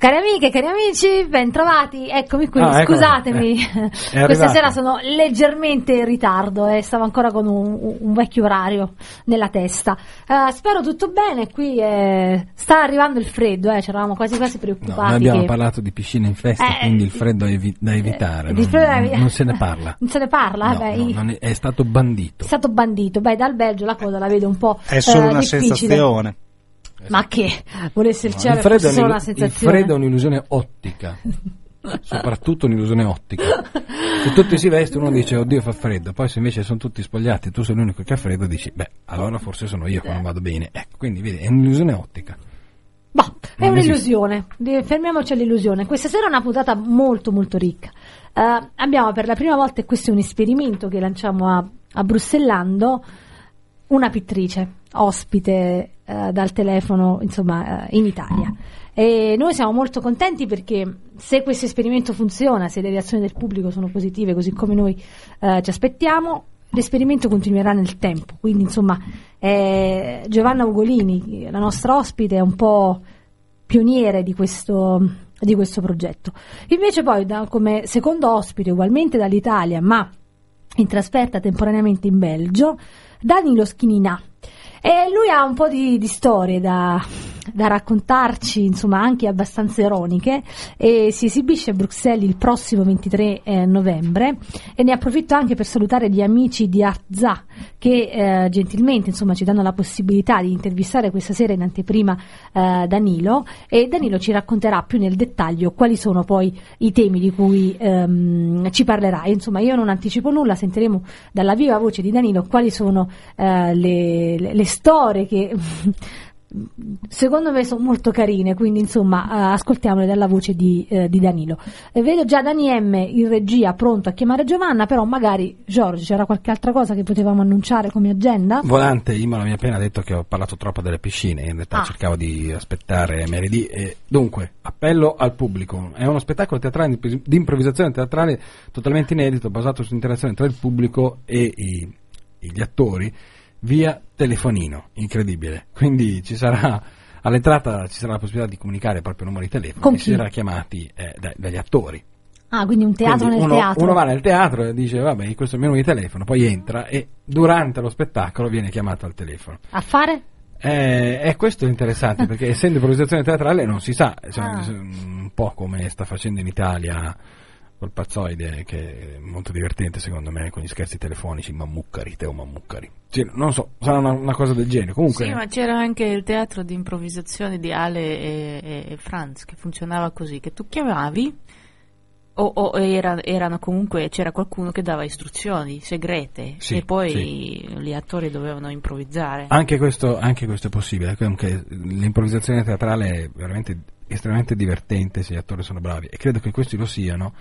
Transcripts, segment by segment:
Cari amiche, cari amici, bentrovati. Eccomi qui, Ah, ecco. scusatemi. Eh, è Questa sera sono leggermente in ritardo e stavo ancora con un, un vecchio orario nella testa. Eh, spero tutto bene. Qui eh, sta arrivando il freddo, eh, c'eravamo quasi quasi No, preoccupati. noi abbiamo che- parlato di piscine in festa, Eh, quindi il freddo è evi- da evitare. Eh, non, non- non se ne parla. Non se ne parla? No, Beh, no, è, è stato bandito. È stato bandito. Beh, dal Belgio la cosa la vedo un po' È solo eh, una difficile. sensazione. Ma che? Volesse il No, cielo il, è fosse una il sensazione. freddo è un'illusione ottica. Soprattutto un'illusione ottica. Se tutti si vestono uno dice oddio fa freddo, poi se invece sono tutti spogliati e tu sei l'unico che ha freddo dici beh allora forse sono io che non vado bene. Ecco, quindi vedi è un'illusione ottica. Boh, è un'illusione, fermiamoci all'illusione. Questa sera è una puntata molto molto ricca. Eh, abbiamo per la prima volta, e questo è un esperimento che lanciamo a, a Brussellando, una pittrice ospite eh, dal telefono insomma eh, in Italia. E noi siamo molto contenti perché se questo esperimento funziona, se le reazioni del pubblico sono positive così come noi eh, ci aspettiamo, l'esperimento continuerà nel tempo. Quindi insomma eh, Giovanna Ugolini, la nostra ospite, è un po' pioniere di questo, di questo progetto. Invece poi da- come secondo ospite ugualmente dall'Italia ma in trasferta temporaneamente in Belgio, Danilo Schinina. E lui ha un po' di, di storie da, da raccontarci, insomma anche abbastanza ironiche, e si esibisce a Bruxelles il prossimo 23 eh, novembre e ne approfitto anche per salutare gli amici di Arza che eh, gentilmente insomma, ci danno la possibilità di intervistare questa sera in anteprima eh, Danilo e Danilo ci racconterà più nel dettaglio quali sono poi i temi di cui ehm, ci parlerà. E, Insomma, io non anticipo nulla, sentiremo dalla viva voce di Danilo quali sono eh, le, le- le storie che secondo me sono molto carine, quindi insomma eh, ascoltiamole dalla voce di, eh, di Danilo. E vedo già Dani M in regia pronto a chiamare Giovanna, però magari Giorgio c'era qualche altra cosa che potevamo annunciare come agenda? Volante, Imola mi ha appena detto che ho parlato troppo delle piscine, in realtà Ah. cercavo di aspettare mercoledì. E dunque, appello al pubblico. È uno spettacolo teatrale di di improvvisazione teatrale totalmente inedito, basato sull'interazione tra il pubblico e i- gli attori via telefonino, incredibile. Quindi ci sarà all'entrata ci sarà la possibilità di comunicare proprio il numero di telefono Con e chi? si sarà chiamati eh, dai- dagli attori. Ah, quindi un teatro Quindi nel uno, teatro. uno va nel teatro e dice vabbè questo è il mio numero di telefono, poi entra e durante lo spettacolo viene chiamato al telefono. A fare? Eh, e questo è interessante perché essendo improvvisazione teatrale non si sa, cioè, Ah. un po' come sta facendo in Italia col pazzoide che è molto divertente secondo me con gli scherzi telefonici, mammuccari, Teo Mammuccari. Sì, non so, sarà una, una cosa del genere. Comunque Sì, ma c'era anche il teatro di improvvisazione di Ale e, e- e Franz che funzionava così, che tu chiamavi o, o era- erano comunque c'era qualcuno che dava istruzioni segrete Sì, e poi sì. gli attori dovevano improvvisare. Anche questo, anche questo è possibile, comunque l'improvvisazione teatrale è veramente estremamente divertente se gli attori sono bravi e credo che questi lo siano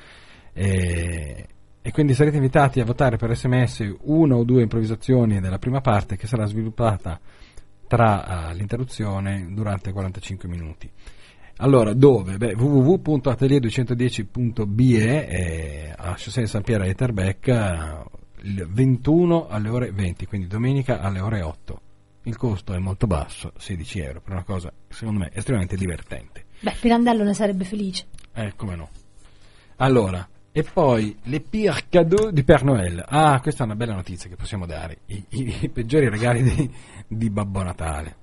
e, e quindi sarete invitati a votare per sms una o due improvvisazioni della prima parte che sarà sviluppata tra eh, l'interruzione durante 45 minuti. Allora, dove? Beh, www.atelier210.be eh, a Chaussée San Piero a Etterbeck eh, il 21 alle ore 20, quindi domenica alle ore 8. Il costo è molto basso, 16 euro, per una cosa secondo me estremamente divertente. Beh, Pirandello ne sarebbe felice. Eh, come no. Allora, e poi le pire cadeaux di Père Noël. Ah, questa è una bella notizia che possiamo dare. I, i- i peggiori regali di, di Babbo Natale.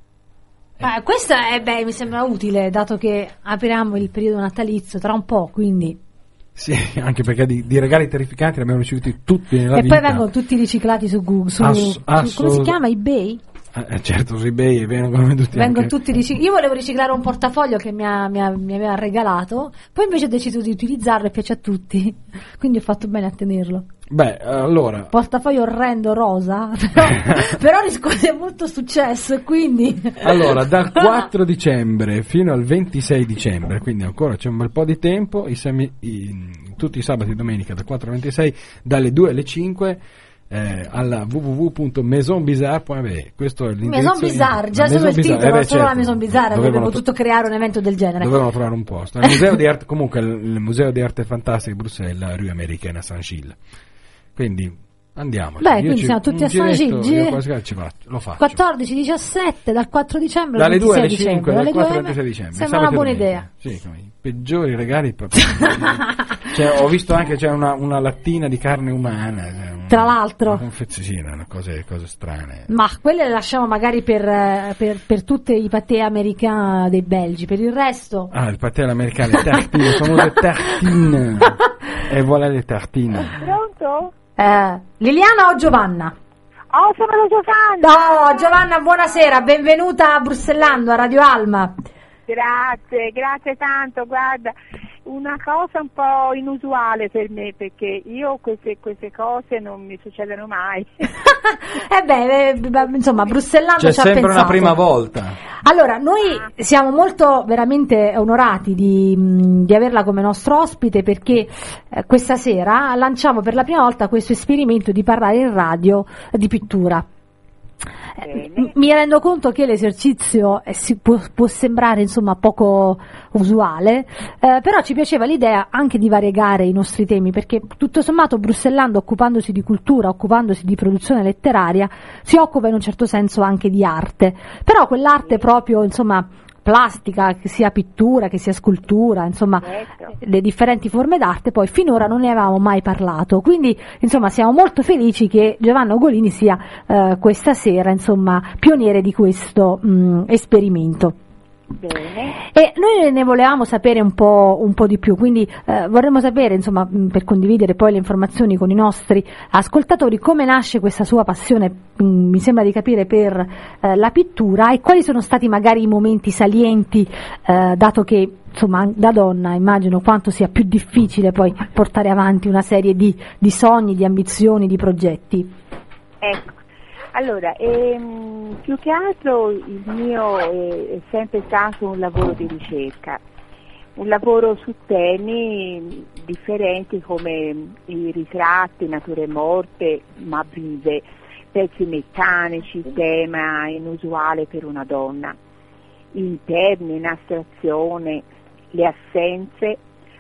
Eh, questa è, beh, mi sembra utile, dato che apriamo il periodo natalizio tra un po', quindi... Sì, anche perché di, di regali terrificanti ne abbiamo ricevuti tutti nella e vita. poi vengono tutti riciclati su Google, su, Ass- su- assolut- come si chiama? eBay? Eh, certo, su eBay vengono venduti Vengono tutti riciclati. Io volevo riciclare un portafoglio che mi, ha- mi ha- mi aveva regalato, poi invece ho deciso di utilizzarlo e piace a tutti, quindi ho fatto bene a tenerlo. Beh, allora, Portafoglio orrendo rosa, però, però riscuote molto successo quindi... allora, dal 4 dicembre fino al 26 dicembre, quindi ancora c'è un bel po' di tempo, i semi- i- tutti i sabati e domenica dal 4 al 26, dalle 2 alle 5, eh, alla www.maisonbizarre.be. Questo è l'indirizzo. Maison Bizarre, già Maison solo il titolo, eh beh, solo la certo. Maison Bizarre avrebbe Dovevano potuto creare un evento del genere. Dovevano trovare un posto. Il museo di arte, comunque il museo di arte fantastica di Bruxelles, Rue Américaine a Saint-Gilles. Quindi Andiamo. Beh, quindi siamo tutti a San Gigi. Ci faccio, lo faccio. 14-17 dal 4 dicembre Dalle al 2 alle 26 5, dicembre. dalle 4 Dalle alle 2 26 dicembre. Sembra una buona idea. Sì, come i peggiori regali. proprio. Cioè, ho visto anche c'è una, una lattina di carne umana. cioè, un- Tra l'altro. Una confezione, una cose, cose strane. Ma quelle le lasciamo magari per, per, per tutti i patè americani dei belgi. Per il resto, Ah, il patè all'americano, le tartine, le famose tartine. e voilà le tartine. Pronto? Eh, Liliana o Giovanna? Oh, sono la Giovanna! No, Giovanna, buonasera, benvenuta a Brussellando, a Radio Alma. Grazie, grazie tanto, guarda, una cosa un po' inusuale per me perché io queste, queste cose non mi succedono mai. eh beh, eh, insomma, Brussellando C'è ci ha sempre pensato. una prima volta. Allora, noi siamo molto veramente onorati di, di averla come nostro ospite perché eh, questa sera lanciamo per la prima volta questo esperimento di parlare in radio di pittura. Eh, Bene. Mi rendo conto che l'esercizio eh, può, può sembrare insomma poco usuale, eh, però ci piaceva l'idea anche di variegare i nostri temi perché tutto sommato Brussellando occupandosi di cultura, occupandosi di produzione letteraria, si occupa in un certo senso anche di arte, però quell'arte proprio insomma plastica, che sia pittura, che sia scultura, insomma Certo. le differenti forme d'arte, poi finora non ne avevamo mai parlato. Quindi, insomma, siamo molto felici che Giovanna Ugolini sia eh, questa sera, insomma, pioniere di questo mh, esperimento. Bene. E noi ne volevamo sapere un po', un po' di più, quindi eh, vorremmo sapere, insomma, mh, per condividere poi le informazioni con i nostri ascoltatori, come nasce questa sua passione, mh, mi sembra di capire, per eh, la pittura e quali sono stati magari i momenti salienti, eh, dato che insomma da donna immagino quanto sia più difficile poi portare avanti una serie di, di sogni, di ambizioni, di progetti. Ecco, allora, ehm, più che altro il mio è, è sempre stato un lavoro di ricerca, un lavoro su temi differenti come i ritratti, nature morte, ma vive, pezzi meccanici, tema inusuale per una donna, interni in astrazione, le assenze,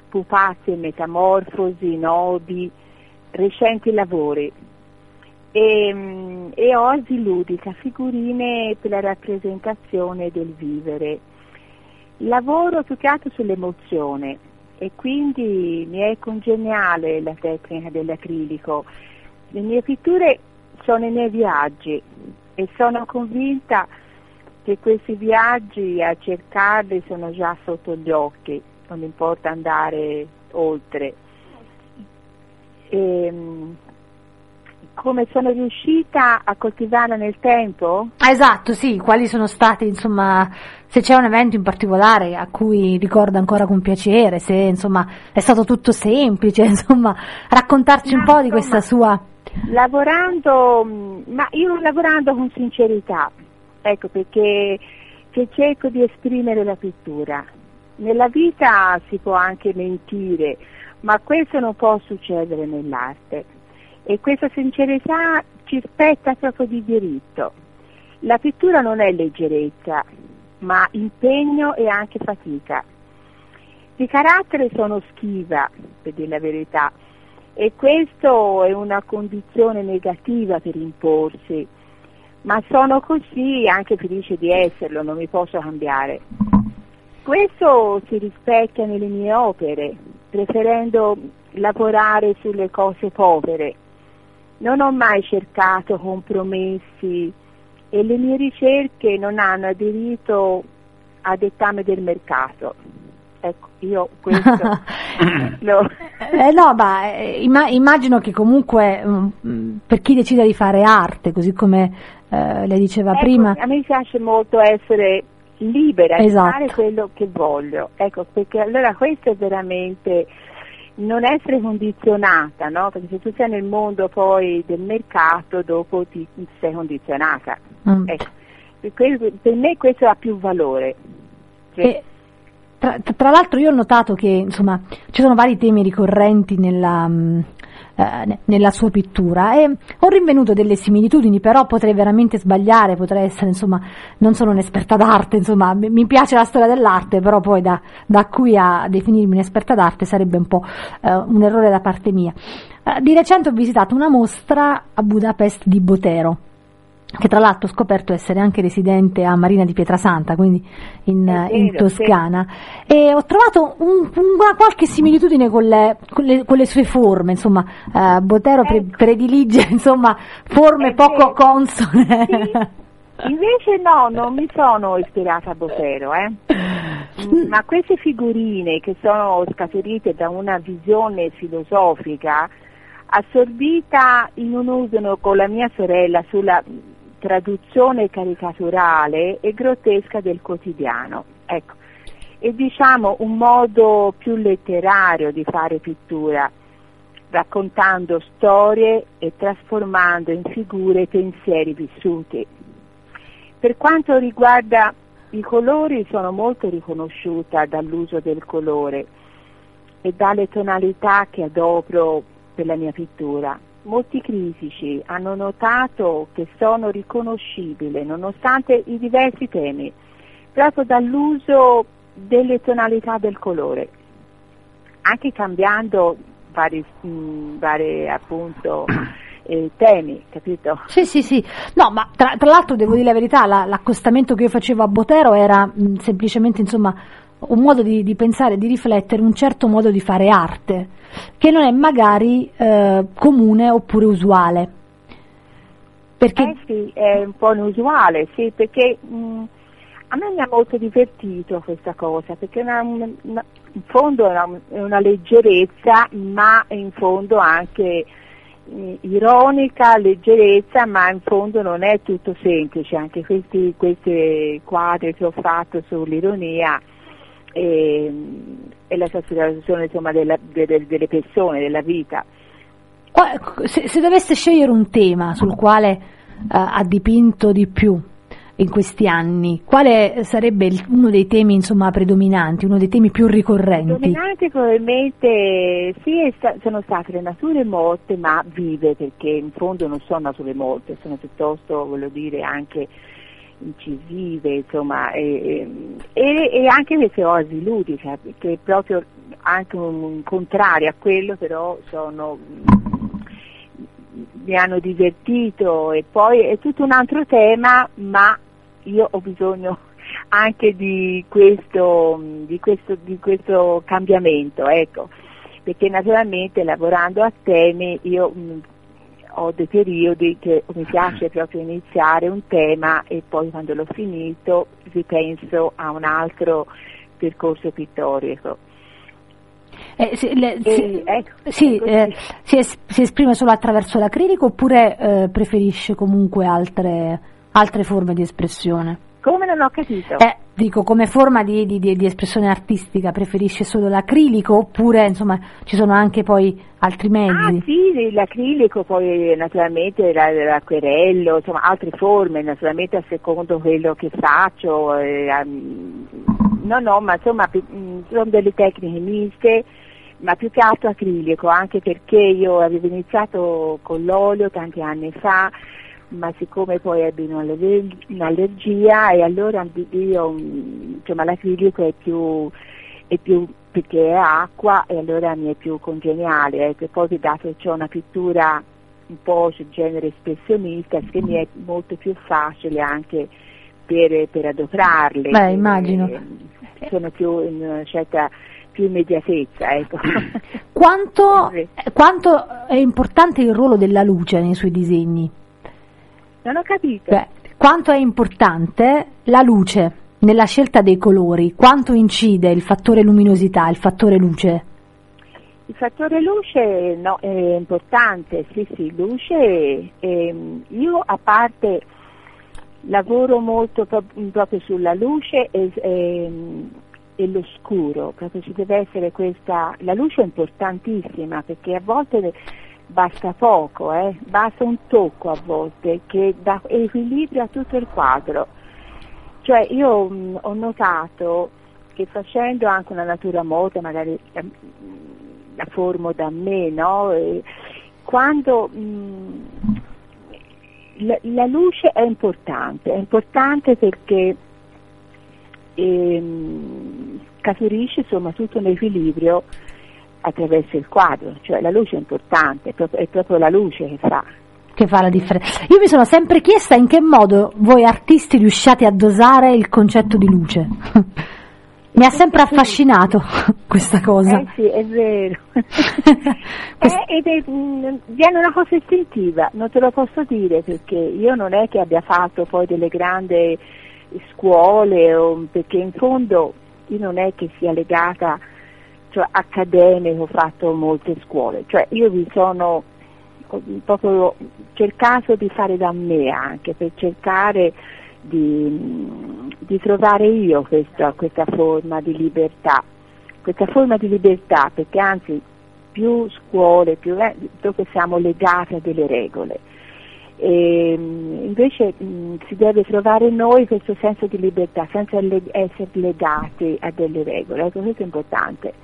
pupazzi e metamorfosi, nodi, recenti lavori e, mm, e osi ludica, figurine per la rappresentazione del vivere. Lavoro più che altro sull'emozione e quindi mi è congeniale la tecnica dell'acrilico. Le mie pitture sono i miei viaggi e sono convinta che questi viaggi a cercarli sono già sotto gli occhi, non importa andare oltre. E, mm, come sono riuscita a coltivarla nel tempo? Ah, esatto, sì, quali sono stati, insomma, se c'è un evento in particolare a cui ricorda ancora con piacere, se insomma è stato tutto semplice, insomma, raccontarci un Ma, po' di questa sua Lavorando, mm, ma io lavorando con sincerità, ecco perché che cerco di esprimere la pittura. Nella vita si può anche mentire, ma questo non può succedere nell'arte. E questa sincerità ci spetta proprio di diritto. La pittura non è leggerezza, ma impegno e anche fatica. Di carattere sono schiva, per dire la verità, e questo è una condizione negativa per imporsi, ma sono così anche felice di esserlo, non mi posso cambiare. Questo si rispecchia nelle mie opere, preferendo lavorare sulle cose povere. Non ho mai cercato compromessi e le mie ricerche non hanno aderito a dettame del mercato. Ecco, io questo lo... Eh, no, ma eh, imma- immagino che comunque mm, per chi decide di fare arte, così come eh, lei diceva Ecco, prima, A me piace molto essere libera Esatto. di fare quello che voglio. Ecco, perché allora questo è veramente non essere condizionata, no? Perché se tu sei nel mondo poi del mercato, dopo ti sei condizionata. mm, Ecco, per, per me questo ha più valore. Cioè, E tra, tra l'altro io ho notato che insomma ci sono vari temi ricorrenti nella, mh, eh, nella sua pittura e ho rinvenuto delle similitudini, però potrei veramente sbagliare, potrei essere, insomma, non sono un'esperta d'arte, insomma, mi piace la storia dell'arte, però poi da, da qui a definirmi un'esperta d'arte sarebbe un po' eh, un errore da parte mia. Eh, di recente ho visitato una mostra a Budapest di Botero che tra l'altro ho scoperto essere anche residente a Marina di Pietrasanta, quindi in, vero, in Toscana, sì. e ho trovato un, una qualche similitudine con le, con le, con le sue forme, insomma, uh, Botero ecco. pre, predilige insomma, forme poco consone. Sì. Invece no, non mi sono ispirata a Botero, eh. Mm, ma queste figurine che sono scaturite da una visione filosofica assorbita in un uso con la mia sorella sulla traduzione caricaturale e grottesca del quotidiano. Ecco. E diciamo un modo più letterario di fare pittura, raccontando storie e trasformando in figure pensieri vissuti. Per quanto riguarda i colori sono molto riconosciuta dall'uso del colore e dalle tonalità che adopro per la mia pittura molti critici hanno notato che sono riconoscibili nonostante i diversi temi, proprio dall'uso delle tonalità del colore, anche cambiando vari, mh, mm, vari appunto eh, temi, capito? Sì, sì, sì. No, ma tra, tra l'altro devo dire la verità, la, l'accostamento che io facevo a Botero era mh, mm, semplicemente, insomma, un modo di, di, pensare, di riflettere, un certo modo di fare arte, che non è magari eh, comune oppure usuale. Perché... Eh sì, è un po' inusuale, sì, perché mh, mm, a me mi ha molto divertito questa cosa, perché una, una, in fondo è una, una, leggerezza, ma in fondo anche eh, ironica, leggerezza, ma in fondo non è tutto semplice, anche questi, questi quadri che ho fatto sull'ironia e, e la trasformazione insomma, della, delle, delle persone, della vita. Se, se, dovesse scegliere un tema sul quale uh, ha dipinto di più in questi anni, quale sarebbe il, uno dei temi insomma, predominanti, uno dei temi più ricorrenti? Predominanti probabilmente sì, sono state le nature morte, ma vive, perché in fondo non sono nature morte, sono piuttosto, voglio dire, anche incisive, insomma, e, e, e anche queste oasi ludiche, che proprio anche un, un contrario a quello, però sono, mi hanno divertito. E poi è tutto un altro tema, ma io ho bisogno anche di questo, di questo, di questo cambiamento, ecco, perché naturalmente lavorando a temi io ho dei periodi che mi piace proprio iniziare un tema e poi quando l'ho finito ripenso a un altro percorso pittorico. Eh, si, le, si, ecco, sì, eh, si, es, si, esprime solo attraverso l'acrilico oppure eh, preferisce comunque altre, altre forme di espressione? Come non ho capito? Dico, come forma di, di, di, espressione artistica preferisce solo l'acrilico oppure insomma ci sono anche poi altri mezzi? Ah sì, l'acrilico, poi naturalmente l'acquerello, insomma altre forme, naturalmente a secondo quello che faccio. Eh, no, no, ma insomma mm, sono delle tecniche miste ma più che altro acrilico, anche perché io avevo iniziato con l'olio tanti anni fa ma siccome poi ebbi un'allergia e allora io, insomma l'acrilico è più, è più perché è acqua e allora mi è più congeniale, ecco, poi dato che ho una pittura un po' sul genere espressionista, che mi è molto più facile anche per, per adoprarle. Beh, immagino. Eh, sono più in una certa più immediatezza. Ecco. Quanto, quanto, è importante il ruolo della luce nei suoi disegni? Non ho capito. Beh, quanto è importante la luce nella scelta dei colori? Quanto incide il fattore luminosità, il fattore luce? Il fattore luce no, è importante, sì sì, luce, ehm, io a parte lavoro molto pro- proprio sulla luce e, e, e, l'oscuro, proprio ci deve essere questa, la luce è importantissima perché a volte basta poco, eh? basta un tocco a volte che dà equilibrio a tutto il quadro. Cioè io mh, mm, ho notato che facendo anche una natura morta, magari la, la formo da me, no? E, quando mh, la, la, luce è importante, è importante perché ehm, scaturisce insomma tutto un equilibrio attraverso il quadro, cioè la luce è importante, è proprio, la luce che fa. Che fa la differenza. Io mi sono sempre chiesta in che modo voi artisti riusciate a dosare il concetto di luce. Mi ha sempre affascinato questa cosa. Eh sì, è vero. Quest- eh, ed è, mh, viene una cosa istintiva, non te lo posso dire perché io non è che abbia fatto poi delle grandi scuole, o, perché in fondo io non è che sia legata cioè, accademico, fatto molte scuole, cioè io vi sono proprio cercato di fare da me anche per cercare di, di trovare io questa, questa forma di libertà, questa forma di libertà perché anzi più scuole, più, eh, dove siamo legati a delle regole. E, invece mh, si deve trovare noi questo senso di libertà senza le- essere legati a delle regole, ecco questo è importante.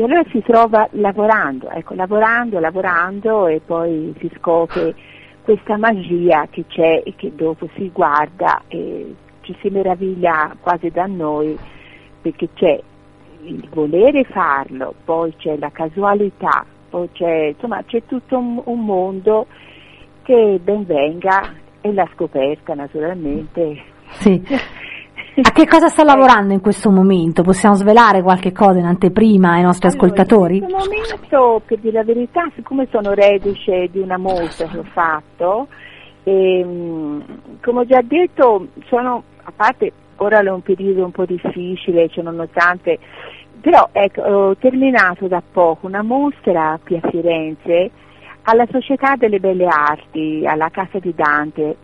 E allora si trova lavorando, ecco, lavorando, lavorando e poi si scopre questa magia che c'è e che dopo si guarda e ci si meraviglia quasi da noi perché c'è il volere farlo, poi c'è la casualità, poi c'è, insomma, c'è tutto un, un mondo che ben venga e la scoperta naturalmente. Sì. A che cosa sta lavorando in questo momento? Possiamo svelare qualche cosa in anteprima ai nostri allora, ascoltatori? In questo momento, per dire la verità, siccome sono reduce di una mostra che ho fatto, ehm, come ho già detto, sono, a parte ora è un periodo un po' difficile, cioè nonostante, però ecco, ho terminato da poco una mostra qui a Firenze alla Società delle Belle Arti, alla Casa di Dante,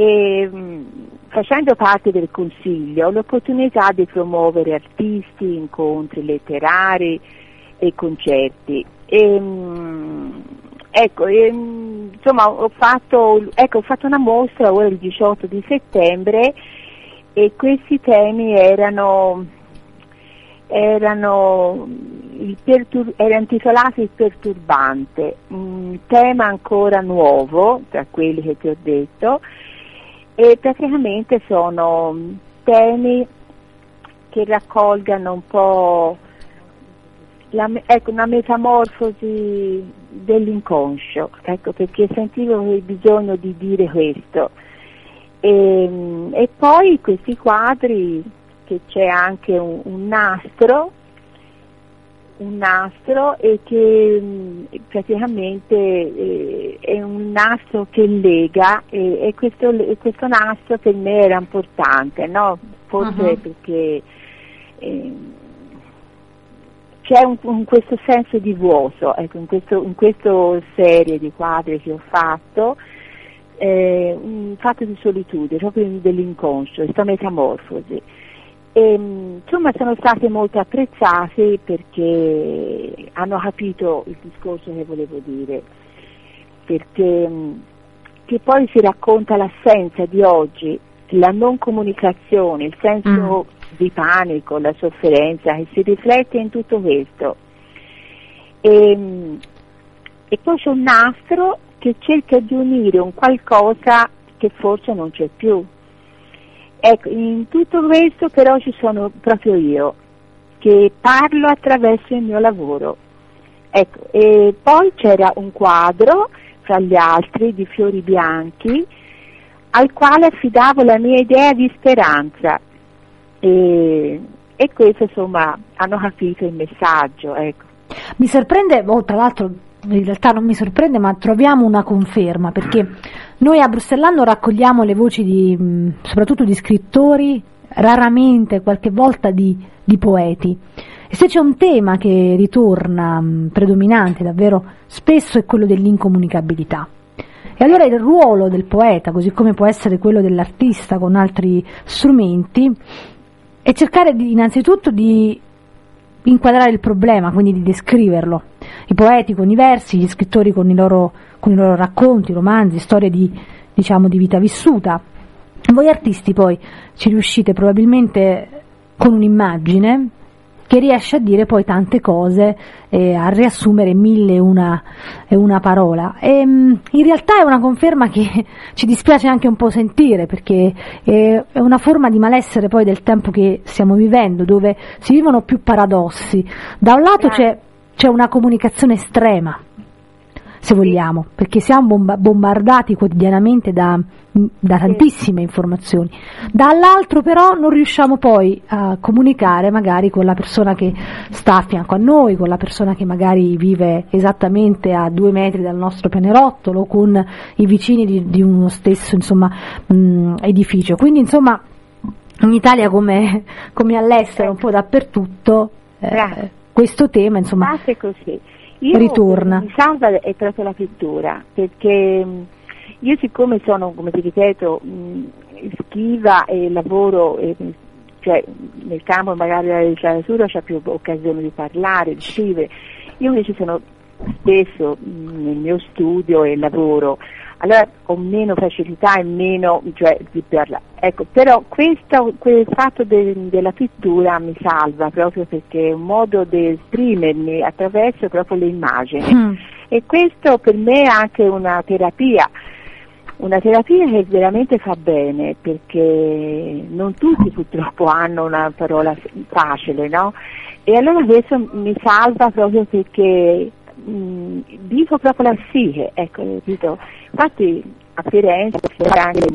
e mm, facendo parte del Consiglio ho l'opportunità di promuovere artisti, incontri letterari e concerti. E, mm, ecco, e, mm, insomma ho fatto, ecco, ho fatto una mostra ora il 18 di settembre e questi temi erano, erano, pertur- era intitolato Il perturbante, un tema ancora nuovo tra quelli che ti ho detto e praticamente sono temi che raccolgano un po' la, ecco, una metamorfosi dell'inconscio, ecco, perché sentivo il bisogno di dire questo. E, e poi questi quadri che c'è anche un, un nastro un nastro e che mh, praticamente eh, è un nastro che lega e, e questo, questo, nastro per me era importante, no? forse uh-huh. perché eh, c'è un, un, questo senso di vuoto, ecco, in, questo, in questa serie di quadri che ho fatto, eh, un fatto di solitudine, proprio dell'inconscio, questa metamorfosi. E, insomma sono state molto apprezzate perché hanno capito il discorso che volevo dire, perché che poi si racconta l'assenza di oggi, la non comunicazione, il senso mm. di panico, la sofferenza che si riflette in tutto questo. E, e poi c'è un nastro che cerca di unire un qualcosa che forse non c'è più, Ecco, in tutto questo però ci sono proprio io, che parlo attraverso il mio lavoro. Ecco, e poi c'era un quadro, fra gli altri, di fiori bianchi, al quale affidavo la mia idea di speranza. E, e questo insomma hanno capito il messaggio. Ecco. Mi sorprende, oh, tra l'altro in realtà non mi sorprende, ma troviamo una conferma perché noi a Bruxellano raccogliamo le voci di, soprattutto di scrittori, raramente, qualche volta di, di poeti. E se c'è un tema che ritorna predominante davvero spesso è quello dell'incomunicabilità. E allora il ruolo del poeta, così come può essere quello dell'artista con altri strumenti, è cercare di, innanzitutto di inquadrare il problema, quindi di descriverlo. I poeti con i versi, gli scrittori con i loro, con i loro racconti, romanzi, storie di, diciamo, di vita vissuta. Voi artisti poi ci riuscite probabilmente con un'immagine che riesce a dire poi tante cose, eh, a riassumere mille e una, e una parola. E, mm, in realtà è una conferma che ci dispiace anche un po' sentire, perché è una forma di malessere poi del tempo che stiamo vivendo, dove si vivono più paradossi. Da un lato c'è, c'è una comunicazione estrema, se vogliamo, perché siamo bombardati quotidianamente da, da, tantissime informazioni. Dall'altro però non riusciamo poi a comunicare magari con la persona che sta a fianco a noi, con la persona che magari vive esattamente a due metri dal nostro pianerottolo, con i vicini di, di uno stesso insomma, mh, edificio. Quindi insomma in Italia come, come all'estero, un po' dappertutto, eh, questo tema insomma... così io, ritorna. Mi salva è proprio la pittura, perché io siccome sono, come ti ripeto, schiva e lavoro, e, cioè nel campo magari della letteratura ho più occasione di parlare, di scrivere, io invece sono spesso nel mio studio e lavoro allora ho meno facilità e meno cioè, di parlare. Ecco, però questo, quel fatto de, della pittura mi salva proprio perché è un modo di esprimermi attraverso proprio le immagini mm. e questo per me è anche una terapia. Una terapia che veramente fa bene perché non tutti purtroppo hanno una parola facile, no? E allora questo mi salva proprio perché mh, vivo proprio la psiche, ecco, capito? Infatti a Firenze c'è anche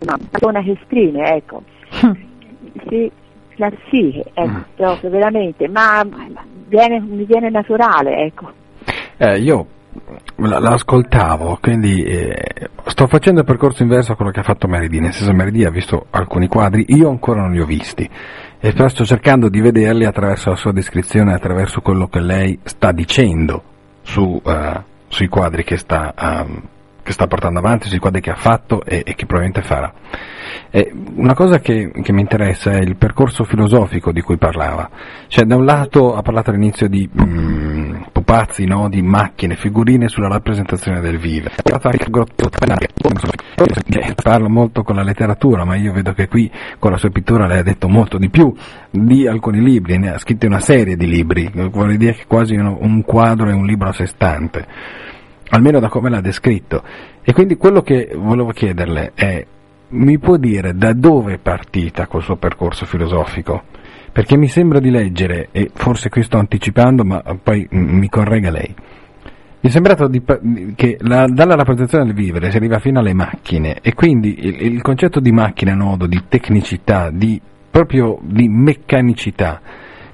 una persona che esprime, ecco. sì, la psiche, ecco, mm. proprio veramente, ma viene, mi viene naturale, ecco. Eh, io l'ascoltavo, quindi eh, sto facendo il percorso inverso a quello che ha fatto Meridi, nel senso Meridi ha visto alcuni quadri, io ancora non li ho visti e però sto cercando di vederli attraverso la sua descrizione, attraverso quello che lei sta dicendo su, uh, sui quadri che sta, um, che sta, portando avanti, sui quadri che ha fatto e, e che probabilmente farà. E una cosa che, che, mi interessa è il percorso filosofico di cui parlava. Cioè, da un lato ha parlato all'inizio di mm, pupazzi, no? di macchine, figurine sulla rappresentazione del vivere. Parlo molto con la letteratura, ma io vedo che qui con la sua pittura lei ha detto molto di più di alcuni libri, ne ha scritto una serie di libri, vuol dire che quasi un, un quadro è un libro a sé stante, almeno da come l'ha descritto. E quindi quello che volevo chiederle è mi può dire da dove è partita col suo percorso filosofico? Perché mi sembra di leggere, e forse qui sto anticipando, ma poi mi corregga lei. Mi è sembrato di, che la, dalla rappresentazione del vivere si arriva fino alle macchine e quindi il, il concetto di macchina nodo, di tecnicità, di, proprio di meccanicità,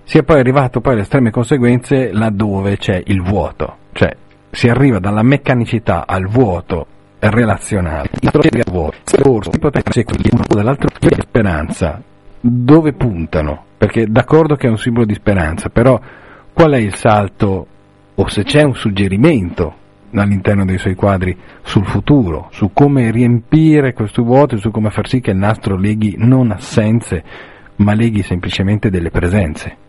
sia poi arrivato poi alle estreme conseguenze laddove c'è il vuoto, cioè si arriva dalla meccanicità al vuoto relazionale. Il discorso di uno dall'altro di speranza. Dove puntano? Perché d'accordo che è un simbolo di speranza, però qual è il salto o se c'è un suggerimento all'interno dei suoi quadri sul futuro, su come riempire questo vuoto su come far sì che il nastro leghi non assenze, ma leghi semplicemente delle presenze.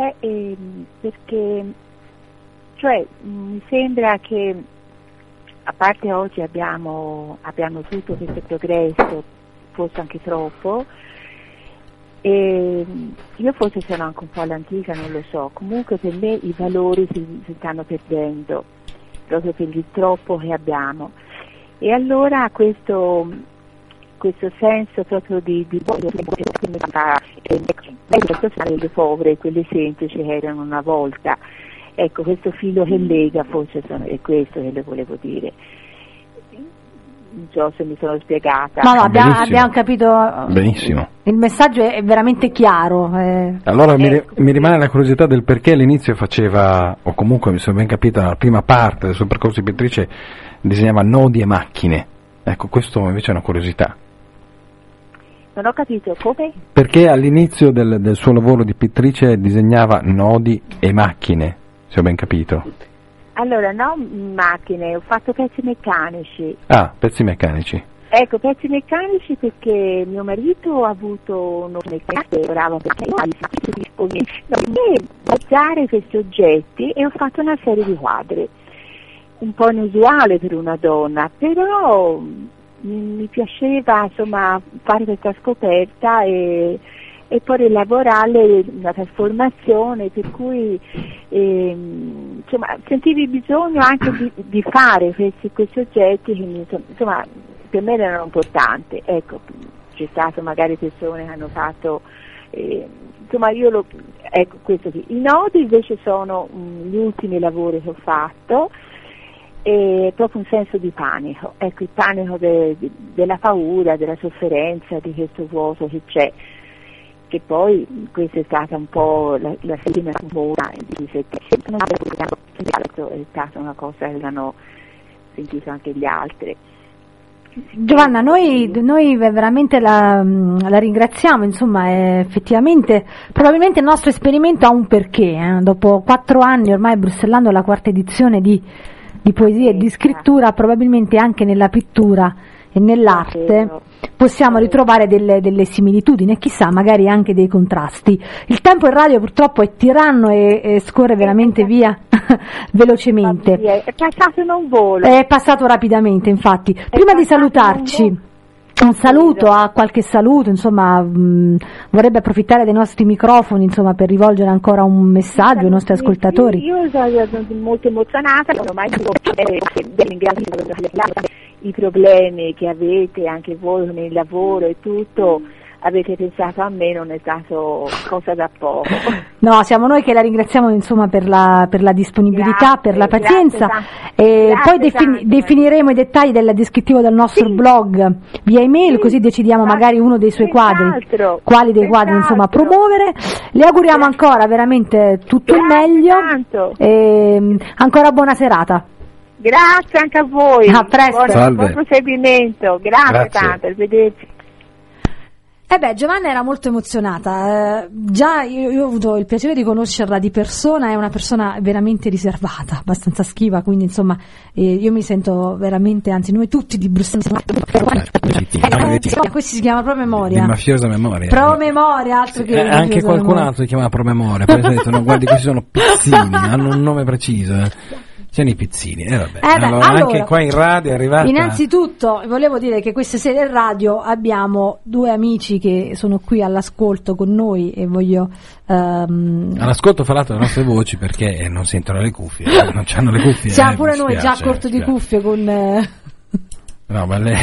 Eh, eh, perché cioè mi sembra che a parte oggi abbiamo, abbiamo tutto questo progresso, forse anche troppo, e io forse sono anche un po' all'antica, non lo so, comunque per me i valori si, si stanno perdendo, proprio per il troppo che abbiamo. E allora questo, questo senso proprio di, di le povere, quelle semplici che erano una volta, Ecco, questo filo che lega forse sono, è questo che le volevo dire. Non so se mi sono spiegata. No, no, abbiamo, abbiamo capito. Benissimo. Il messaggio è veramente chiaro. Eh. Allora ecco. mi, mi, rimane la curiosità del perché all'inizio faceva, o comunque mi sono ben capita, la prima parte del suo percorso di pittrice disegnava nodi e macchine. Ecco, questo invece è una curiosità. Non ho capito come? Perché all'inizio del, del suo lavoro di pittrice disegnava nodi e macchine se ho ben capito. Allora, non macchine, ho fatto pezzi meccanici. Ah, pezzi meccanici. Ecco, pezzi meccanici perché mio marito ha avuto un meccanico, bravo perché e usare questi oggetti e ho fatto una serie di quadri. Un po' inusuale per una donna, però mi, piaceva insomma, fare questa scoperta e, e poi elaborare una trasformazione per cui ehm, insomma, sentivi bisogno anche di, di fare questi, questi oggetti che insomma, per me erano importanti. Ecco, c'è stato magari persone che hanno fatto eh, insomma io lo, ecco questo qui. I nodi invece sono mh, mm, gli ultimi lavori che ho fatto e proprio un senso di panico, ecco il panico de, de, della paura, della sofferenza, di questo vuoto che c'è, che poi questa è stata un po' la, la prima paura di se è stata una cosa che hanno sentito anche gli altri. Giovanna, noi, noi veramente la, la, ringraziamo, insomma, effettivamente, probabilmente il nostro esperimento ha un perché, eh? dopo quattro anni ormai brussellando la quarta edizione di, di poesia e di scrittura, probabilmente anche nella pittura e nell'arte possiamo ritrovare delle, delle, similitudini e chissà magari anche dei contrasti. Il tempo in radio purtroppo è tiranno e, e scorre veramente via velocemente. È passato in un volo. È passato rapidamente, infatti. Prima di salutarci. Un saluto, a qualche saluto, insomma, mh, vorrebbe approfittare dei nostri microfoni insomma, per rivolgere ancora un messaggio ai nostri ascoltatori. Io sono molto emozionata, non ho mai i problemi che avete anche voi nel lavoro e tutto avete pensato a me non è stato cosa da poco. No, siamo noi che la ringraziamo insomma, per, la, per la disponibilità, grazie, per la pazienza grazie, e poi defini, definiremo i dettagli del descrittivo del nostro sì. blog via email sì. così decidiamo magari uno dei suoi quadri, quali dei quadri insomma promuovere. Le auguriamo ancora veramente tutto il meglio e ancora buona serata. Grazie anche a voi. A presto. Buon, buon proseguimento. Grazie, Grazie. tanto, arrivederci. Eh beh, Giovanna era molto emozionata, eh, già io, io, ho avuto il piacere di conoscerla di persona, è una persona veramente riservata, abbastanza schiva, quindi insomma eh, io mi sento veramente, anzi noi tutti di Bruxelles, eh, questo si chiama promemoria. Di mafiosa memoria. Promemoria, altro che... Eh, anche qualcun memoria. altro si chiama promemoria, poi detto, no, guardi questi sono pizzini, hanno un nome preciso. Eh. Sono i pizzini, eh, vabbè. Eh beh, allora, allora, anche qua in radio è arrivata. Innanzitutto volevo dire che questa sera in radio abbiamo due amici che sono qui all'ascolto con noi e voglio. Um... All'ascolto fra l'altro le nostre voci perché non sentono le cuffie, non hanno le cuffie. Siamo eh, pure noi spiace, già a corto di cuffie con. No, ma le,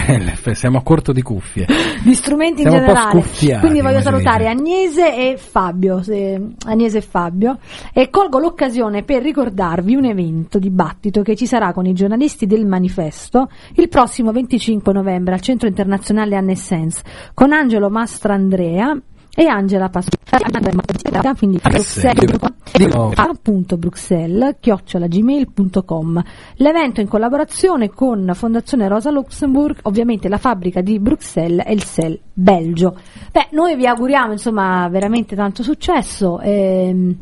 le, siamo a corto di cuffie. Di strumenti siamo in generale. Quindi voglio salutare Agnese e Fabio, se, Agnese e Fabio, e colgo l'occasione per ricordarvi un evento dibattito che ci sarà con i giornalisti del manifesto il prossimo 25 novembre al Centro Internazionale Anne con Angelo Mastrandrea e Angela Pasquale quindi appunto Bruxelles chiocciolagmail.com l'evento in collaborazione con Fondazione Rosa Luxemburg ovviamente la fabbrica di Bruxelles e il SEL Belgio. Beh noi vi auguriamo insomma veramente tanto successo ehm,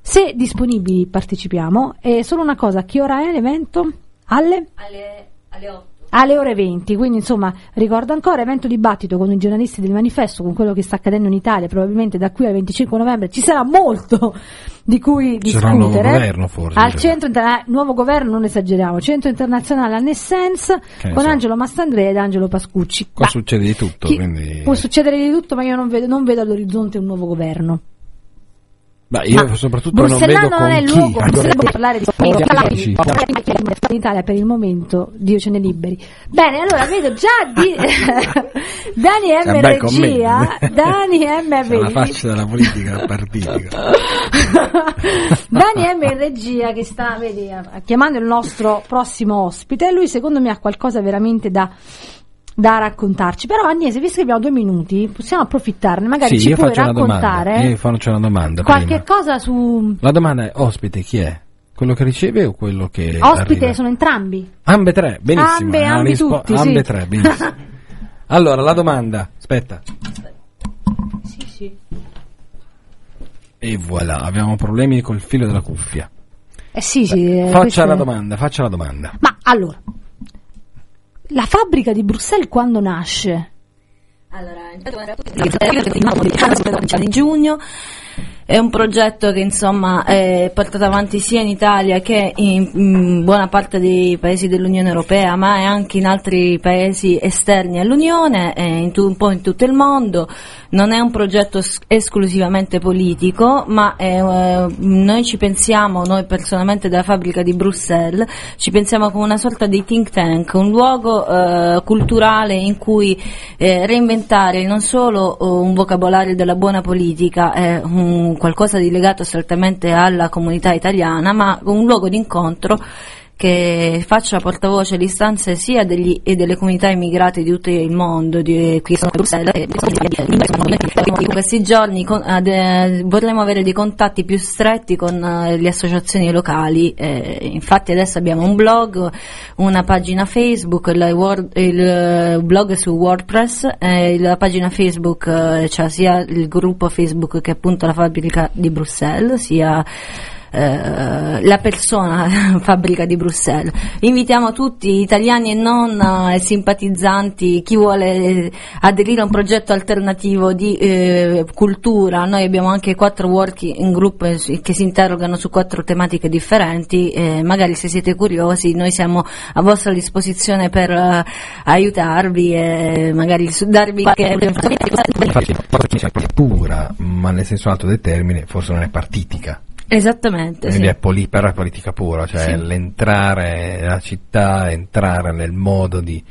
se disponibili partecipiamo. E solo una cosa che ora è l'evento? alle? alle, alle 8 alle ore 20. Quindi, insomma, ricordo ancora evento dibattito con i giornalisti del manifesto, con quello che sta accadendo in Italia. Probabilmente da qui al 25 novembre ci sarà molto di cui discutere. Sarà un nuovo governo, forse. Al centro inter- eh, nuovo governo, non esageriamo. Centro internazionale Annessence con so. Angelo Mastandrea ed Angelo Pascucci. Qua bah, succede di tutto. Chi, quindi... Può succedere di tutto, ma io non vedo, non vedo all'orizzonte un nuovo governo. Ma io Ma soprattutto non vedo non è il luogo, può parlare di in Italia per il momento, Dio ce ne liberi. Bene, allora vedo già di Dani M regia, Dani M la faccia della politica partita. Dani M in regia che sta, vedi, chiamando il nostro prossimo ospite, lui secondo me ha qualcosa veramente da da raccontarci. Però Agnese, visto che abbiamo due minuti, possiamo approfittarne, magari sì, ci puoi raccontare io faccio una domanda qualche prima. cosa su... La domanda è ospite chi è? Quello che riceve o quello che Ospite arriva? sono entrambi. Ambe tre, benissimo. Ambe, ambe rispo- tutti, ambe sì. tre, benissimo. allora, la domanda, aspetta. Sì, sì. E voilà, abbiamo problemi col filo della cuffia. Eh sì, sì. Beh, faccia la domanda, faccia la domanda. Ma allora, la fabbrica di Bruxelles quando nasce? Allora, intanto di giugno È un progetto che insomma è portato avanti sia in Italia che in, in buona parte dei paesi dell'Unione Europea, ma anche in altri paesi esterni all'Unione, un po' in tutto il mondo. Non è un progetto esclusivamente politico, ma è, eh, noi ci pensiamo, noi personalmente della fabbrica di Bruxelles, ci pensiamo come una sorta di think tank, un luogo eh, culturale in cui eh, reinventare non solo uh, un vocabolario della buona politica, un qualcosa di legato strettamente alla comunità italiana, ma un luogo di incontro che faccia portavoce alle istanze sia degli, e delle comunità immigrate di tutto il mondo, di, qui sono a Bruxelles, e in questi giorni con, eh, vorremmo avere dei contatti più stretti con eh, le associazioni locali, eh, infatti adesso abbiamo un blog, una pagina Facebook, il, word, il blog su WordPress, la pagina Facebook, cioè sia il gruppo Facebook che appunto la fabbrica di Bruxelles, sia eh, la persona fabbrica di Bruxelles. Invitiamo tutti, italiani e non, eh, simpatizzanti, chi vuole aderire a un progetto alternativo di eh, cultura. Noi abbiamo anche quattro working group eh, che si interrogano su quattro tematiche differenti. Eh, magari se siete curiosi, noi siamo a vostra disposizione per uh, aiutarvi e magari darvi qualche pura, ma nel senso alto del termine, forse non è partitica. Esattamente. Quindi sì. è poli- però è politica pura, cioè sì. l'entrare nella città, entrare nel modo di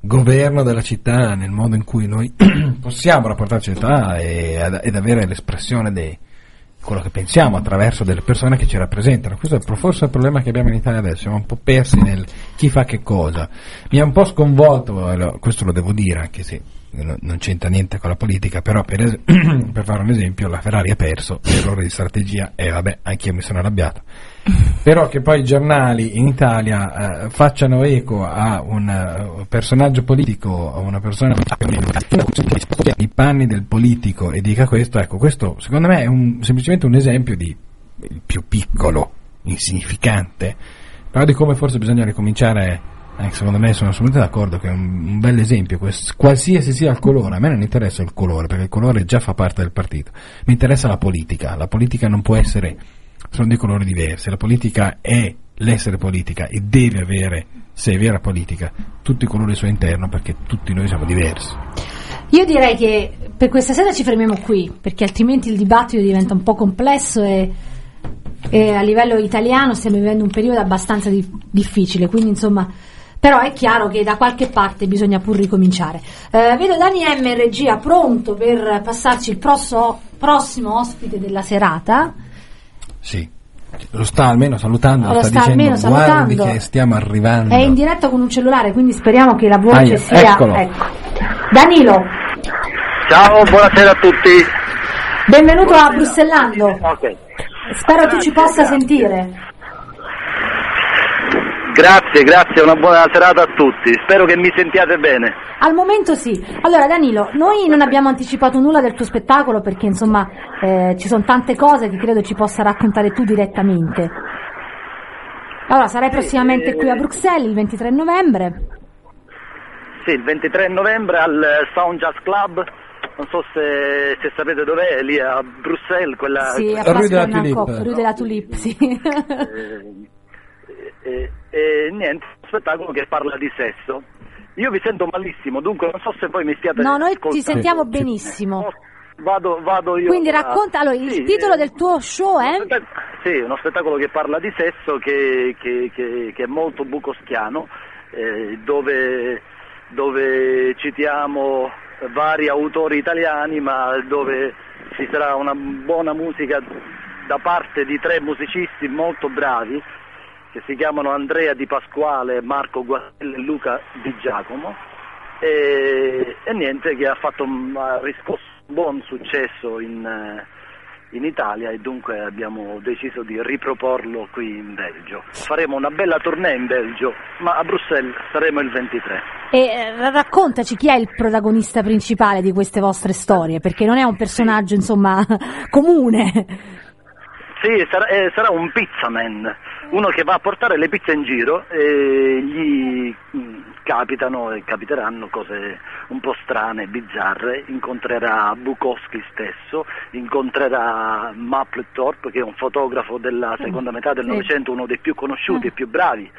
governo della città, nel modo in cui noi possiamo rapportarci alla città e, ed avere l'espressione di quello che pensiamo attraverso delle persone che ci rappresentano. Questo è forse il problema che abbiamo in Italia adesso, siamo un po' persi nel chi fa che cosa. Mi ha un po' sconvolto, questo lo devo dire, anche se non c'entra niente con la politica, però per, es- per, fare un esempio la Ferrari ha perso, errore di strategia e vabbè, anch'io mi sono arrabbiato. Però che poi i giornali in Italia eh, facciano eco a un uh, personaggio politico, a una persona i panni del politico e dica questo, ecco, questo secondo me è un, semplicemente un esempio di il più piccolo, insignificante, però di come forse bisogna ricominciare eh, secondo me sono assolutamente d'accordo che è un, un bel esempio, quest, qualsiasi sia il colore, a me non interessa il colore perché il colore già fa parte del partito, mi interessa la politica, la politica non può essere, sono dei colori diversi, la politica è l'essere politica e deve avere, se è vera politica, tutti i colori al suo interno perché tutti noi siamo diversi. Io direi che per questa sera ci fermiamo qui, perché altrimenti il dibattito diventa un po' complesso e, e a livello italiano stiamo vivendo un periodo abbastanza di, difficile, quindi insomma però è chiaro che da qualche parte bisogna pur ricominciare. Eh, vedo Dani M in regia pronto per passarci il prossimo, prossimo ospite della serata. Sì. Lo sta almeno salutando, lo sta, sta dicendo salutando. guardi che stiamo arrivando. È in diretta con un cellulare, quindi speriamo che la voce Aia, sia. eccolo. Ecco. Danilo, Ciao, buonasera a tutti. benvenuto a Brussellando. Ok. Spero tu ci possa sentire. Grazie, grazie, una buona serata a tutti. Spero che mi sentiate bene. Al momento sì. Allora Danilo, noi non abbiamo anticipato nulla del tuo spettacolo perché insomma eh, ci sono tante cose che credo ci possa raccontare tu direttamente. Allora, sarai prossimamente eh, qui a Bruxelles il 23 novembre. Sì, il 23 novembre al Sound Jazz Club. Non so se, se sapete dov'è, lì a Bruxelles, quella... Sì, a Rue Place de la Bernard-Coq, Tulipe. Rue de la Tulipe, sì. Eh, e, e niente, un spettacolo che parla di sesso. Io vi sento malissimo, dunque non so se voi mi stiate No, noi ti sentiamo benissimo. Vado, vado io. Quindi a- racconta, allora, il Sì, titolo eh, del tuo show è? Spettac- Sì, uno spettacolo che parla di sesso che, che- che- che è molto bucoschiano, eh, dove, dove citiamo vari autori italiani, ma dove ci sarà una buona musica da parte di tre musicisti molto bravi che si chiamano Andrea Di Pasquale, Marco Guastelli e Luca Di Giacomo e, e niente che ha fatto un- ha riscosso un buon successo in, eh, in Italia e dunque abbiamo deciso di riproporlo qui in Belgio. Faremo una bella tournée in Belgio, ma a Bruxelles saremo il 23. E eh, raccontaci chi è il protagonista principale di queste vostre storie, perché non è un personaggio, insomma, comune. Sì, sarà, eh, sarà un pizzaman, uno che va a portare le pizze in giro e gli mh, capitano e capiteranno cose un po' strane, bizzarre, incontrerà Bukowski stesso, incontrerà Mapplethorpe che è un fotografo della seconda metà del Sì. Novecento, uno dei più conosciuti e più bravi,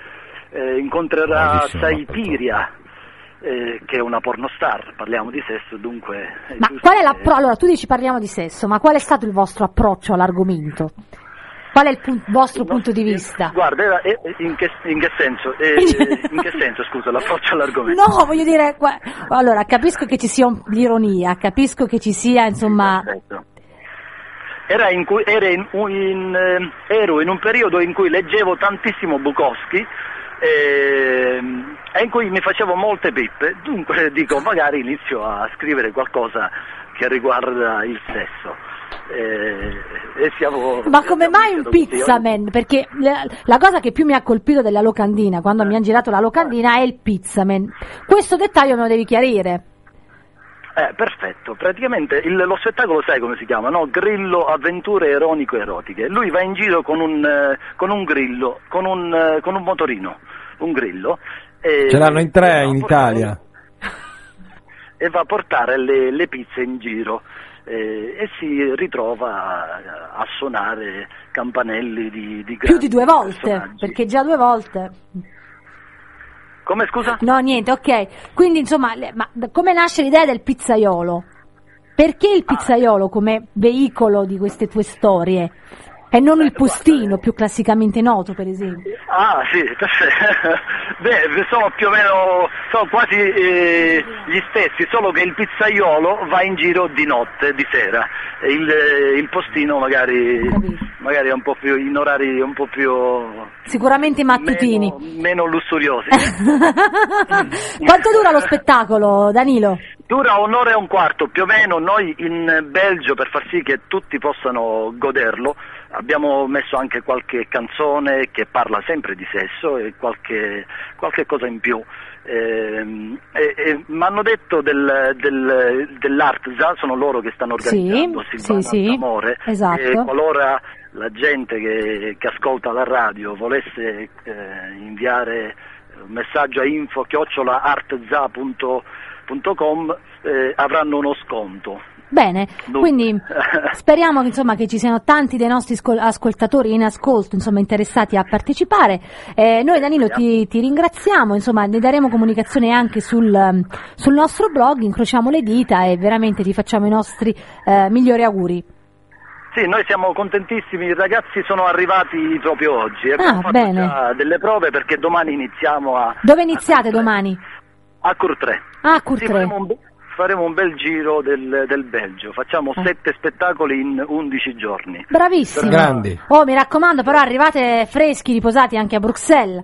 eh, incontrerà Saipiria eh, che è una pornostar, parliamo di sesso, dunque... Ma qual è che- l'appro- allora tu dici parliamo di sesso, ma qual è stato il vostro approccio all'argomento? Qual è il pun- vostro No, punto di eh, vista? Guarda, era- eh, in, che, in che senso? Eh, in che senso, scusa, l'approccio all'argomento? No, voglio dire, qua- allora capisco che ci sia un- l'ironia, capisco che ci sia insomma Perfetto. Era in cui, era in- in, eh, ero in un periodo in cui leggevo tantissimo Bukowski ehm, e in cui mi facevo molte pippe, dunque dico magari inizio a scrivere qualcosa che riguarda il sesso. Eh, e siamo, Ma come siamo mai un pizzaman? Perché la, la cosa che più mi ha colpito della locandina, quando mi hanno girato la locandina, è il pizzaman. Questo dettaglio me lo devi chiarire. Eh, perfetto, praticamente il- lo spettacolo sai come si chiama, no? Grillo avventure ironico-erotiche. Lui va in giro con un, eh, con un grillo, con un, eh, con un motorino, un grillo. e- Ce l'hanno in tre in portare- Italia. E va a portare le, le pizze in giro eh, e si ritrova a, a suonare campanelli di, di Più di due volte, perché già due volte. Come scusa? No, niente, ok. Quindi insomma, le- ma come nasce l'idea del pizzaiolo? Perché il pizzaiolo come veicolo di queste tue storie? E non il postino, più classicamente noto, per esempio. Ah sì, perfetto. Beh, sono più o meno, sono quasi eh, gli stessi, solo che il pizzaiolo va in giro di notte, di sera, e il, eh, il postino magari, magari è un po' più, in orari un po' più... Sicuramente mattutini. Meno, meno lussuriosi. Quanto dura lo spettacolo, Danilo? Dura un'ora e un quarto più o meno, noi in Belgio per far sì che tutti possano goderlo abbiamo messo anche qualche canzone che parla sempre di sesso e qualche, qualche cosa in più. Ehm, e, e mi hanno detto del, del, dell'Artza, sono loro che stanno Sì, organizzando Silvana sì, sì, Amore esatto. e qualora la gente che, che ascolta la radio volesse eh, inviare un messaggio a info chiocciolaartza.com eh, avranno uno sconto. Bene, Dunque. quindi speriamo che, insomma, che ci siano tanti dei nostri scol- ascoltatori in ascolto insomma, interessati a partecipare. Eh, noi Danilo ti, ti ringraziamo, insomma, ne daremo comunicazione anche sul, um, sul nostro blog, incrociamo le dita e veramente ti facciamo i nostri eh, migliori auguri. Sì, noi siamo contentissimi, i ragazzi sono arrivati proprio oggi. Abbiamo Ah, fatto delle prove perché domani iniziamo a... Dove iniziate a domani? A Courtrai. Ah, Sì, Courtrai. faremo, un, be- faremo un bel giro del, del Belgio, facciamo Ah. sette spettacoli in 11 giorni. Bravissimi. Grandi. Oh, mi raccomando, però arrivate freschi, riposati anche a Bruxelles.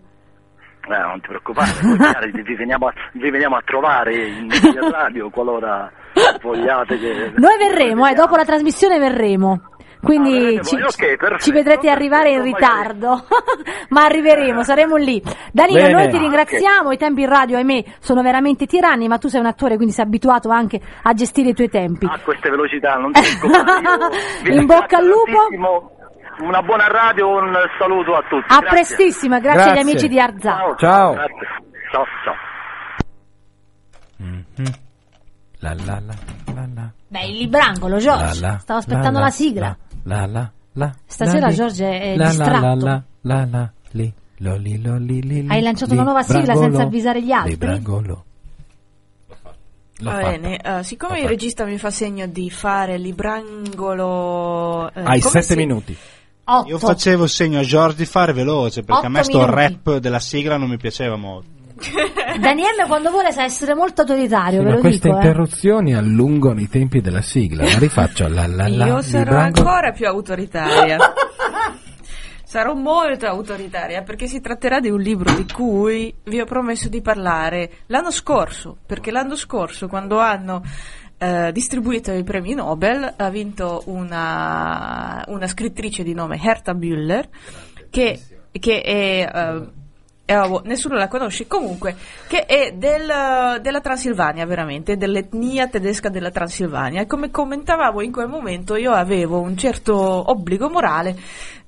Eh, non ti preoccupare, poi vi, veniamo a, vi veniamo a trovare in, in radio qualora vogliate che... Noi verremo, eh, dopo la trasmissione verremo. Quindi Ah, ci, voi? Ok, perfetto, ci vedrete arrivare in ritardo, ma arriveremo, saremo lì. Danilo, Bene. noi ti Ah, ringraziamo, i tempi in radio, ahimè, sono veramente tiranni, ma tu sei un attore, quindi sei abituato anche a gestire i tuoi tempi. A queste velocità, non ti preoccupare. In bocca al lupo. tantissimo. Una buona radio, un saluto a tutti. A Grazie. prestissimo, grazie, agli Grazie. amici di Arzà. Ciao. Ciao. Grazie. Ciao, ciao. Mhm. La la la la la. Beh, il librangolo, Giorgio, stavo aspettando la, la sigla. La la la. Stasera la, li. Giorgio è la, distratto. La la la la li. Lo, li, lo, li, li, li, Hai lanciato una nuova sigla brangolo, senza avvisare gli altri? Librangolo. L'ho Va bene, eh, siccome L'ho il regista mi fa segno di fare librangolo... eh, Hai sette si- minuti. Otto. Io facevo segno a George di fare veloce perché a me Otto sto minuti. rap della sigla non mi piaceva molto. Daniele quando vuole sa essere molto autoritario, Sì, ve ma lo queste dico. eh. interruzioni allungano i tempi della sigla. La rifaccio. La, la, la, Io sarò librangolo. ancora più autoritaria. Sarò molto autoritaria perché si tratterà di un libro di cui vi ho promesso di parlare l'anno scorso, perché l'anno scorso quando hanno eh, distribuito i premi Nobel ha vinto una, una scrittrice di nome Herta Bühler che, che è, eh, e avevo- nessuno la conosce comunque, che è del- della Transilvania veramente, dell'etnia tedesca della Transilvania. E come commentavamo in quel momento io avevo un certo obbligo morale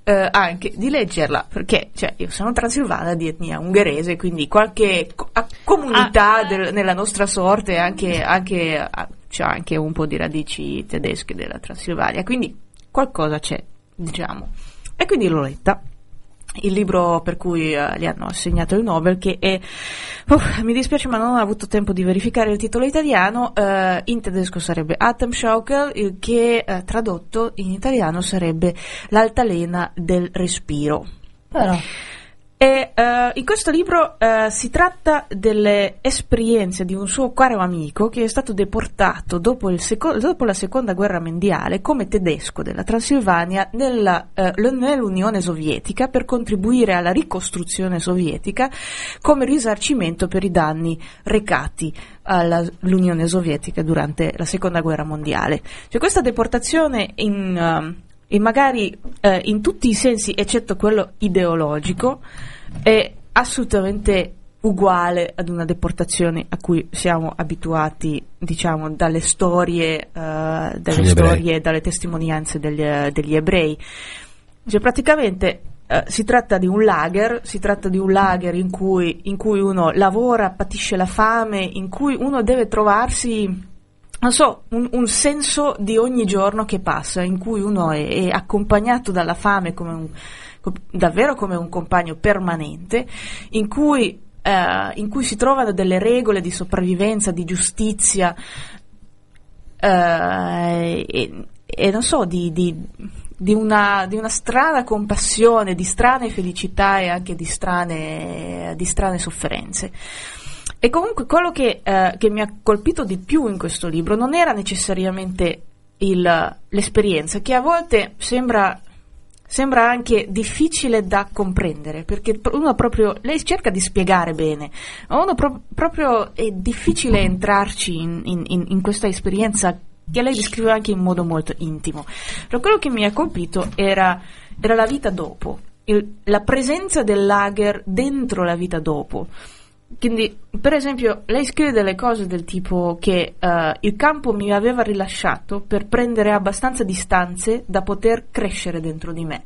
eh, anche di leggerla, perché cioè, io sono transilvana di etnia ungherese, quindi qualche co- comunità del- nella nostra sorte anche, anche, ah, c'è anche un po' di radici tedesche della Transilvania, quindi qualcosa c'è, diciamo. E quindi l'ho letta il libro per cui eh, gli hanno assegnato il Nobel, che è, Uff, mi dispiace ma non ho avuto tempo di verificare il titolo italiano, eh, in tedesco sarebbe Atemschaukel, che eh, tradotto in italiano sarebbe l'altalena del respiro. Però, E eh, in questo libro eh, si tratta delle esperienze di un suo caro amico che è stato deportato dopo, seco- dopo la seconda guerra mondiale come tedesco della Transilvania nella, eh, nell'Unione Sovietica per contribuire alla ricostruzione sovietica come risarcimento per i danni recati all'Unione Sovietica durante la seconda guerra mondiale. Cioè questa deportazione in... ehm, e magari eh, in tutti i sensi, eccetto quello ideologico, è assolutamente uguale ad una deportazione a cui siamo abituati, diciamo, dalle storie, eh, dalle storie, dalle testimonianze degli, eh, degli ebrei. Cioè, praticamente eh, si tratta di un lager, si tratta di un lager in cui, in cui uno lavora, patisce la fame, in cui uno deve trovarsi non so, un, un senso di ogni giorno che passa, in cui uno è, è accompagnato dalla fame come un, davvero come un compagno permanente, in cui, eh, in cui si trovano delle regole di sopravvivenza, di giustizia, eh, e, e non so, di, di- di una, di una strana compassione, di strane felicità e anche di strane, di strane sofferenze. E comunque quello che, eh, che mi ha colpito di più in questo libro non era necessariamente il- l'esperienza, che a volte sembra, sembra anche difficile da comprendere, perché uno proprio, lei cerca di spiegare bene, ma uno pro- proprio è difficile entrarci in, in- in- questa esperienza che lei descrive anche in modo molto intimo. Però quello che mi ha colpito era, era la vita dopo, il- la presenza del lager dentro la vita dopo. Quindi, per esempio, lei scrive delle cose del tipo che eh, il campo mi aveva rilasciato per prendere abbastanza distanze da poter crescere dentro di me.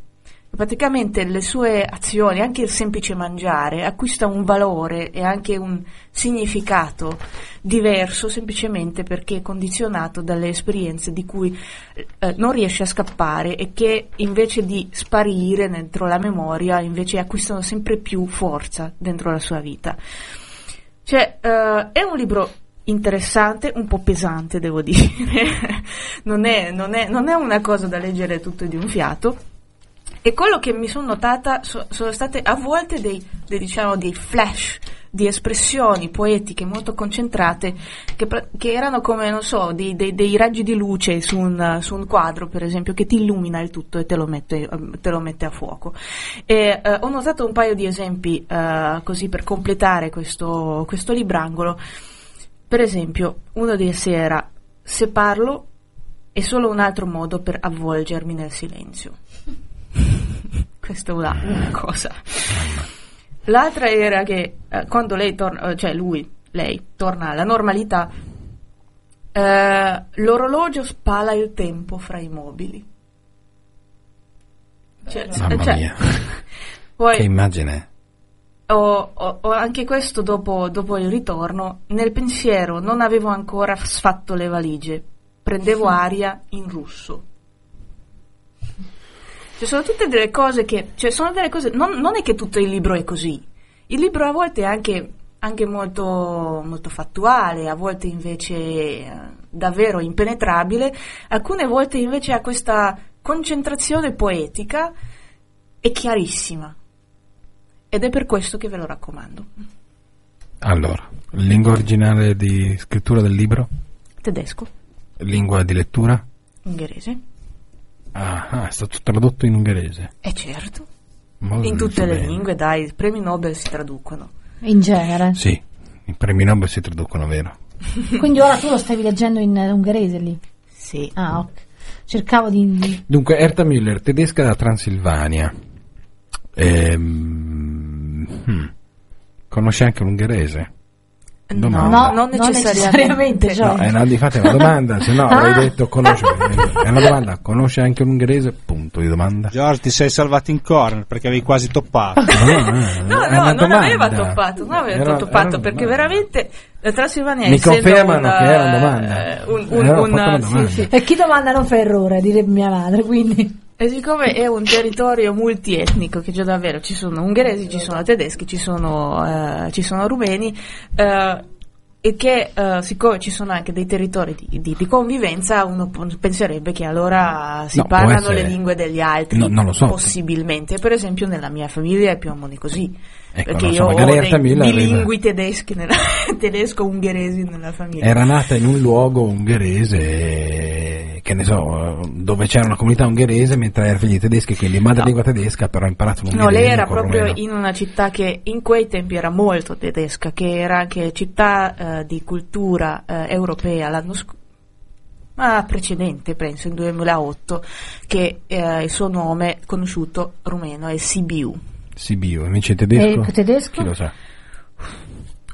Praticamente le sue azioni, anche il semplice mangiare, acquista un valore e anche un significato diverso semplicemente perché è condizionato dalle esperienze di cui eh, non riesce a scappare e che invece di sparire dentro la memoria invece acquistano sempre più forza dentro la sua vita. Cioè, eh, è un libro interessante, un po' pesante devo dire, non, è, non è- non è una cosa da leggere tutto di un fiato. E quello che mi sono notata so- sono state a volte dei, dei, diciamo, dei flash di espressioni poetiche molto concentrate che, che erano come, non so, dei, dei- dei raggi di luce su un, su un quadro, per esempio, che ti illumina il tutto e te lo mette, te lo mette a fuoco. E eh, ho notato un paio di esempi eh, così per completare questo, questo librangolo. Per esempio, uno di essi era se parlo è solo un altro modo per avvolgermi nel silenzio. Questa è una, una cosa. L'altra era che eh, quando lei torna, eh, cioè lui, lei, torna alla normalità, eh, l'orologio spala il tempo fra i mobili. Cioè, Mamma cioè, mia, poi, che immagine. ho, ho- ho anche questo dopo, dopo il ritorno, nel pensiero non avevo ancora sfatto le valigie, prendevo aria in russo. Ci sono tutte delle cose che, cioè sono delle cose, non, non è che tutto il libro è così, il libro a volte è anche, anche molto, molto fattuale, a volte invece eh, davvero impenetrabile, alcune volte invece ha questa concentrazione poetica e chiarissima. Ed è per questo che ve lo raccomando. Allora, lingua originale di scrittura del libro? Tedesco, Lingua di lettura? ungherese, Ah, ah, è stato tradotto in ungherese. e certo, Molto in tutte le bene. lingue, dai, i premi Nobel si traducono. in genere. Sì, i premi Nobel si traducono, vero? Quindi ora tu lo stavi leggendo in eh, ungherese lì? Sì. Ah, ok. Cercavo di... Dunque, Erta Müller, tedesca da Transilvania. Ehm, hmm. Conosce anche l'ungherese? No, Domanda. non non necessariamente. necessariamente, cioè. No, è una, di fate una domanda, se no avrei Ah. detto conosce. È una domanda, conosce anche l'ungherese? Punto di domanda. Giorgio, ti sei salvato in corner perché avevi quasi toppato. No, eh, No, è no, una non aveva toppato, non aveva Era- toppato era una perché veramente la Transilvania Mi confermano una- che era una domanda. eh, un, un, una sì, domanda. sì. E chi domanda non fa errore, direbbe mia madre, quindi... E siccome è un territorio multietnico, che già davvero ci sono ungheresi, ci sono tedeschi, ci sono, eh, ci sono rumeni, eh, e che eh, siccome ci sono anche dei territori di, di- di convivenza, uno penserebbe che allora si No, parlano essere- le lingue degli altri, No, non lo so. possibilmente. Per esempio nella mia famiglia è più o meno così. Ecco, perché non so, io ho dei bilingui tedeschi nella- tedesco-ungheresi nella famiglia. Era nata in un luogo ungherese, che ne so, dove c'era una comunità ungherese, mentre era figlia di tedeschi, quindi madrelingua tedesca, però ha imparato l'ungherese. No, lei era proprio in una città che in quei tempi era molto tedesca, che era anche città eh, di cultura eh, europea l'anno scorso. Ma precedente, penso, in 2008, che eh, il suo nome conosciuto rumeno è Sibiu. Sibiu, invece in tedesco? E tedesco? Chi lo sa?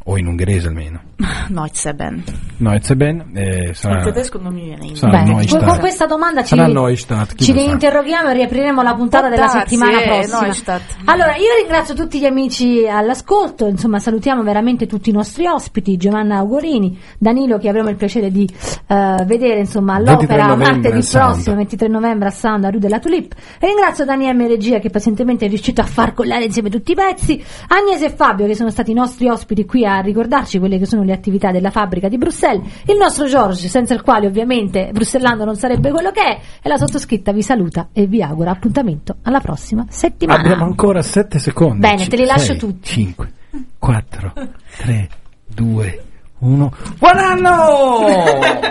O in ungherese almeno. Neuzeben. No, it's ben, eh, sarà... Il tedesco non mi viene in Bene, Neustadt. con, questa domanda ci, Neustadt, ci reinterroghiamo e riapriremo la puntata della settimana eh, prossima. Neustadt. Allora, io ringrazio tutti gli amici all'ascolto, insomma salutiamo veramente tutti i nostri ospiti, Giovanna Augorini, Danilo che avremo il piacere di eh, vedere insomma 23 all'opera martedì prossimo, 23 novembre a Sound a Rue della Tulip. Ringrazio Daniele in regia che pazientemente è riuscito a far collare insieme tutti i pezzi, Agnese e Fabio che sono stati i nostri ospiti qui a ricordarci quelle che sono le attività della fabbrica di Bruxelles, il nostro Giorgio senza il quale ovviamente Bruxellando non sarebbe quello che è e la sottoscritta vi saluta e vi augura appuntamento alla prossima settimana. Abbiamo ancora 7 secondi. Bene, te li lascio sei, tutti. 5, 4, 3, 2, 1.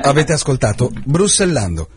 Avete ascoltato Brussellando,